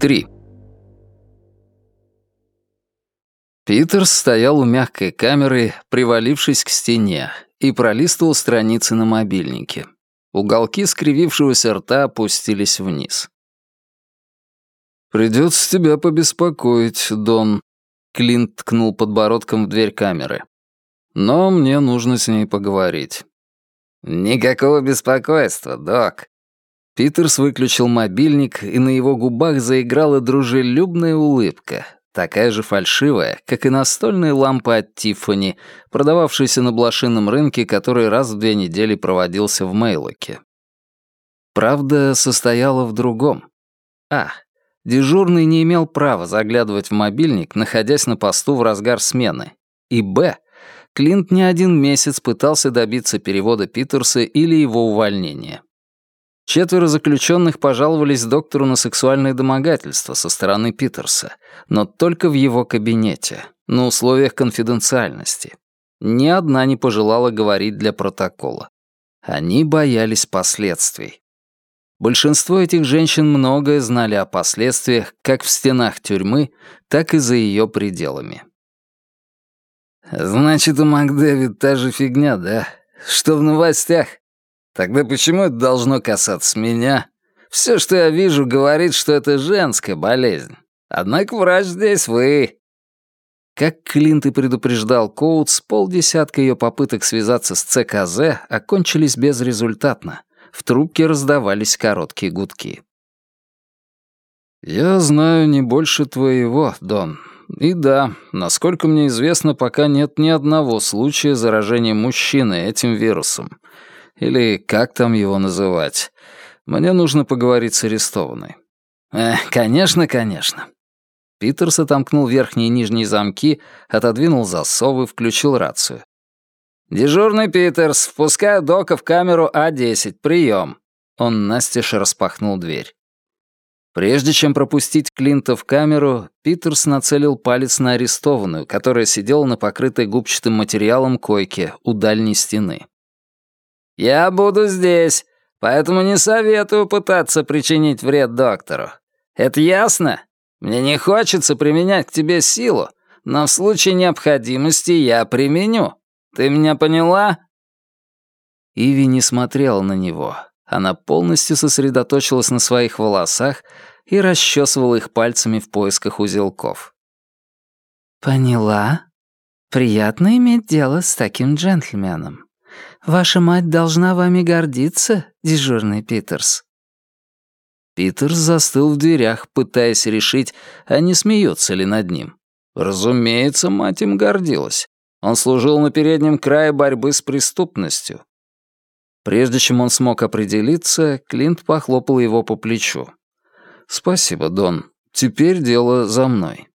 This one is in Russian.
3. Питерс стоял у мягкой камеры, привалившись к стене, и пролистывал страницы на мобильнике. Уголки скривившегося рта опустились вниз. «Придется тебя побеспокоить, Дон», — Клинт ткнул подбородком в дверь камеры. «Но мне нужно с ней поговорить». «Никакого беспокойства, док». Питерс выключил мобильник, и на его губах заиграла дружелюбная улыбка, такая же фальшивая, как и настольные лампы от Тиффани, продававшиеся на блошином рынке, который раз в две недели проводился в Мейлоке. Правда состояла в другом. А. Дежурный не имел права заглядывать в мобильник, находясь на посту в разгар смены. И Б. Клинт не один месяц пытался добиться перевода Питерса или его увольнения. Четверо заключенных пожаловались доктору на сексуальное домогательство со стороны Питерса, но только в его кабинете, на условиях конфиденциальности. Ни одна не пожелала говорить для протокола. Они боялись последствий. Большинство этих женщин многое знали о последствиях как в стенах тюрьмы, так и за ее пределами. «Значит, у Макдэвид та же фигня, да? Что в новостях? Тогда почему это должно касаться меня? Все, что я вижу, говорит, что это женская болезнь. Однако врач здесь вы». Как Клинт и предупреждал Коутс, полдесятка ее попыток связаться с ЦКЗ окончились безрезультатно. В трубке раздавались короткие гудки. «Я знаю не больше твоего, Дон. И да, насколько мне известно, пока нет ни одного случая заражения мужчины этим вирусом. Или как там его называть? Мне нужно поговорить с арестованной». «Э, конечно, конечно». Питерс отомкнул верхние и нижние замки, отодвинул засовы, включил рацию. «Дежурный Питерс, впускаю Дока в камеру А10, прием». Он настежь распахнул дверь. Прежде чем пропустить Клинта в камеру, Питерс нацелил палец на арестованную, которая сидела на покрытой губчатым материалом койке у дальней стены. «Я буду здесь, поэтому не советую пытаться причинить вред доктору. Это ясно? Мне не хочется применять к тебе силу, но в случае необходимости я применю. Ты меня поняла?» Иви не смотрела на него. Она полностью сосредоточилась на своих волосах и расчесывала их пальцами в поисках узелков. «Поняла? Приятно иметь дело с таким джентльменом. Ваша мать должна вами гордиться, дежурный Питерс». Питерс застыл в дверях, пытаясь решить, а не смеется ли над ним. Разумеется, мать им гордилась. Он служил на переднем крае борьбы с преступностью. Прежде чем он смог определиться, Клинт похлопал его по плечу. «Спасибо, Дон. Теперь дело за мной».